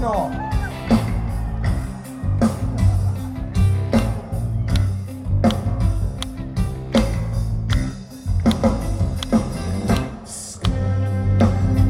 no? Isn't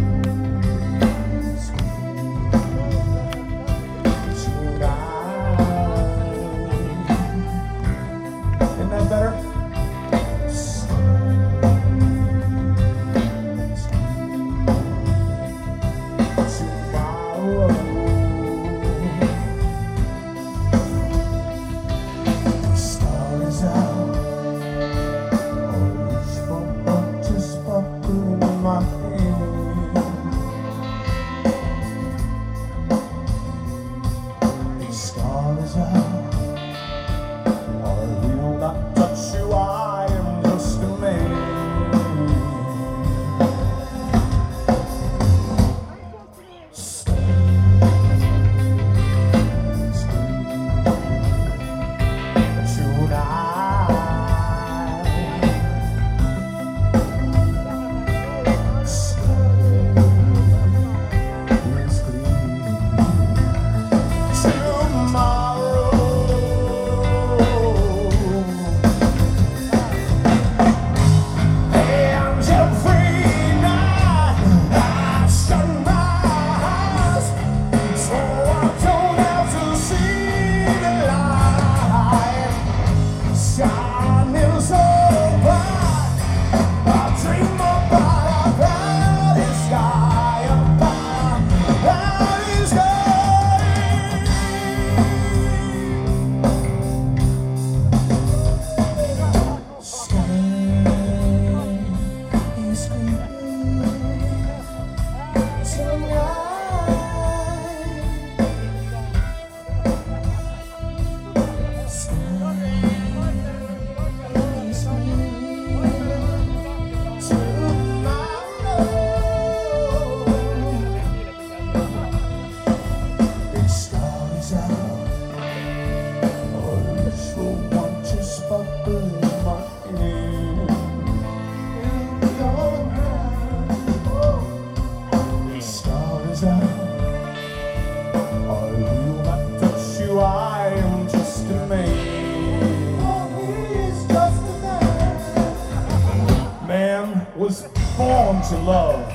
was born to love.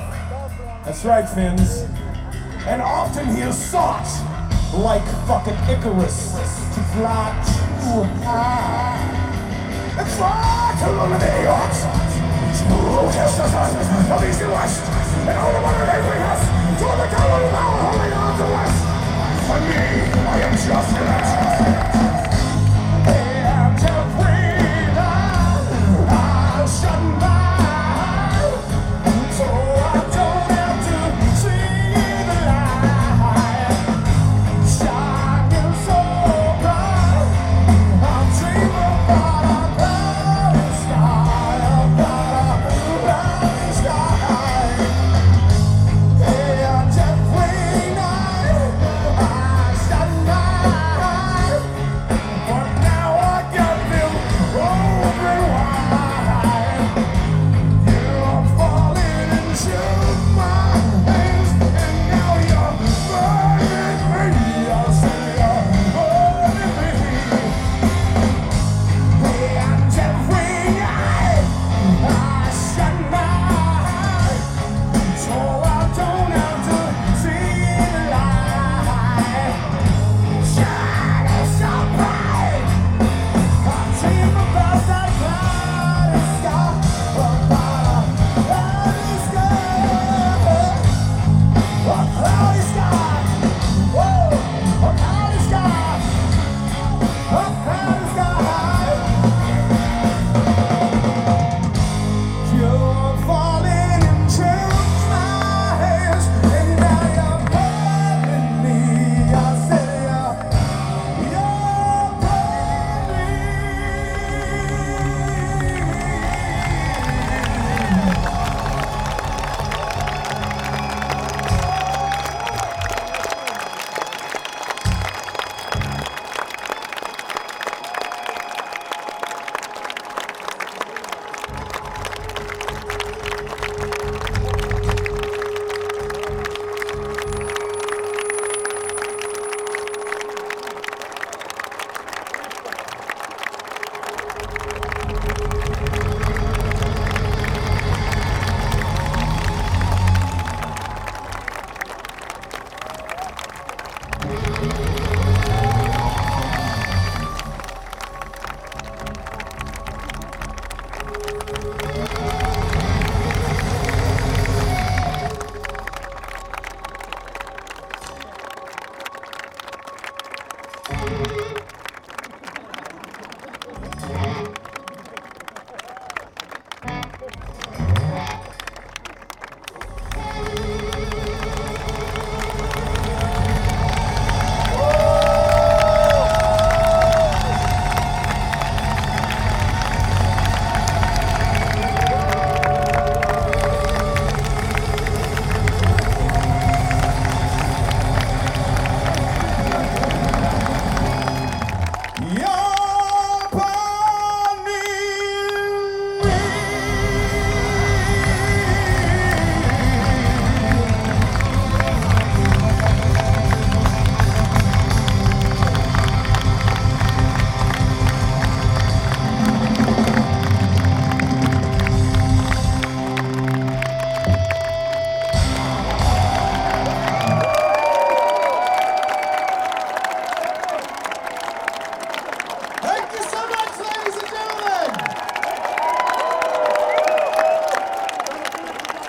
That's right, Finns. And often he is sought, like fucking Icarus, to fly too high. And fly to the York of east and west, and all the wonder they bring us to the color of our holy arms west. For me, I am just an